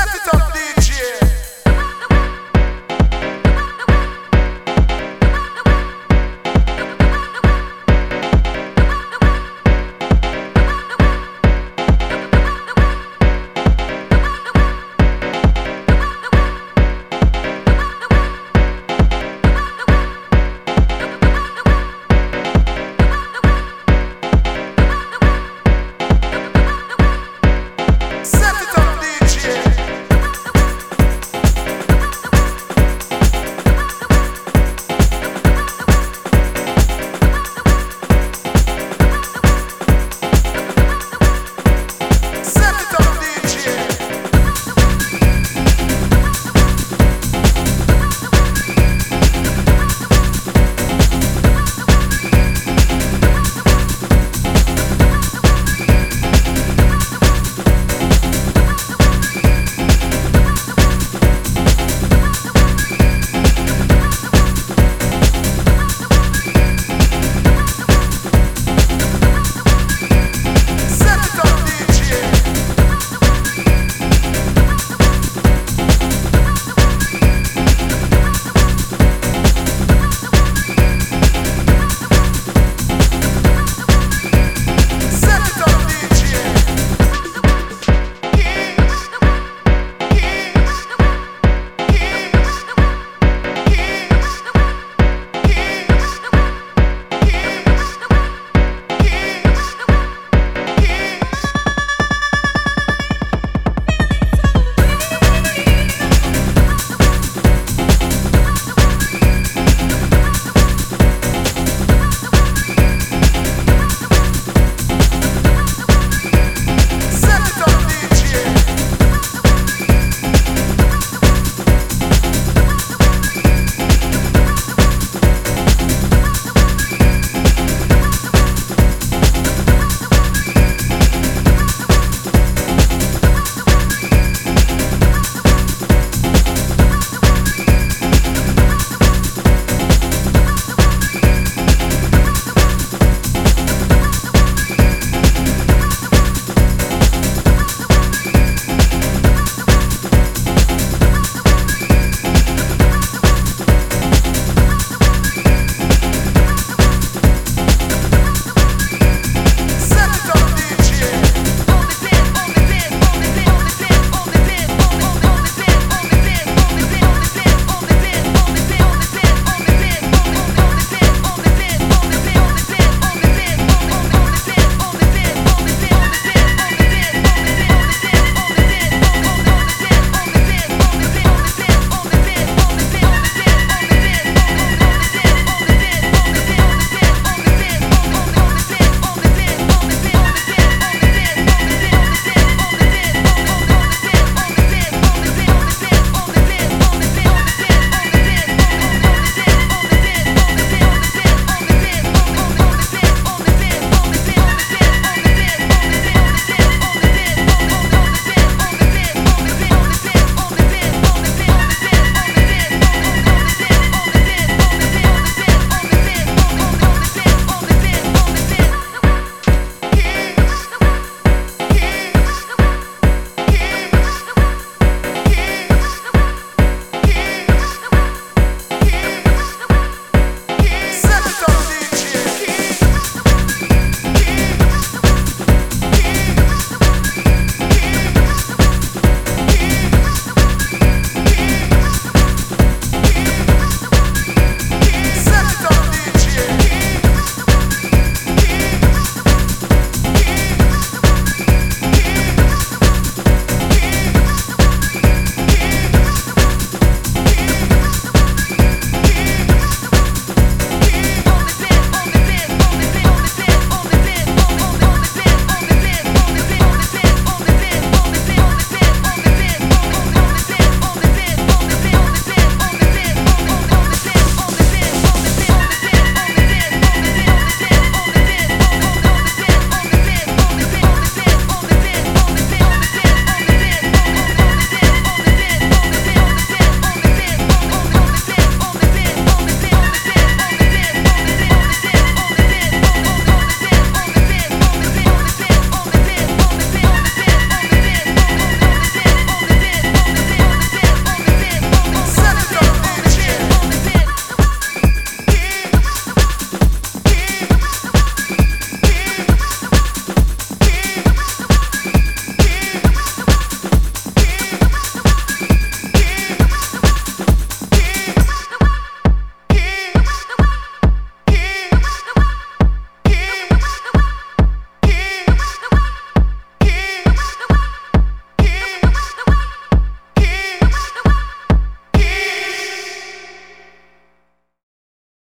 Let it all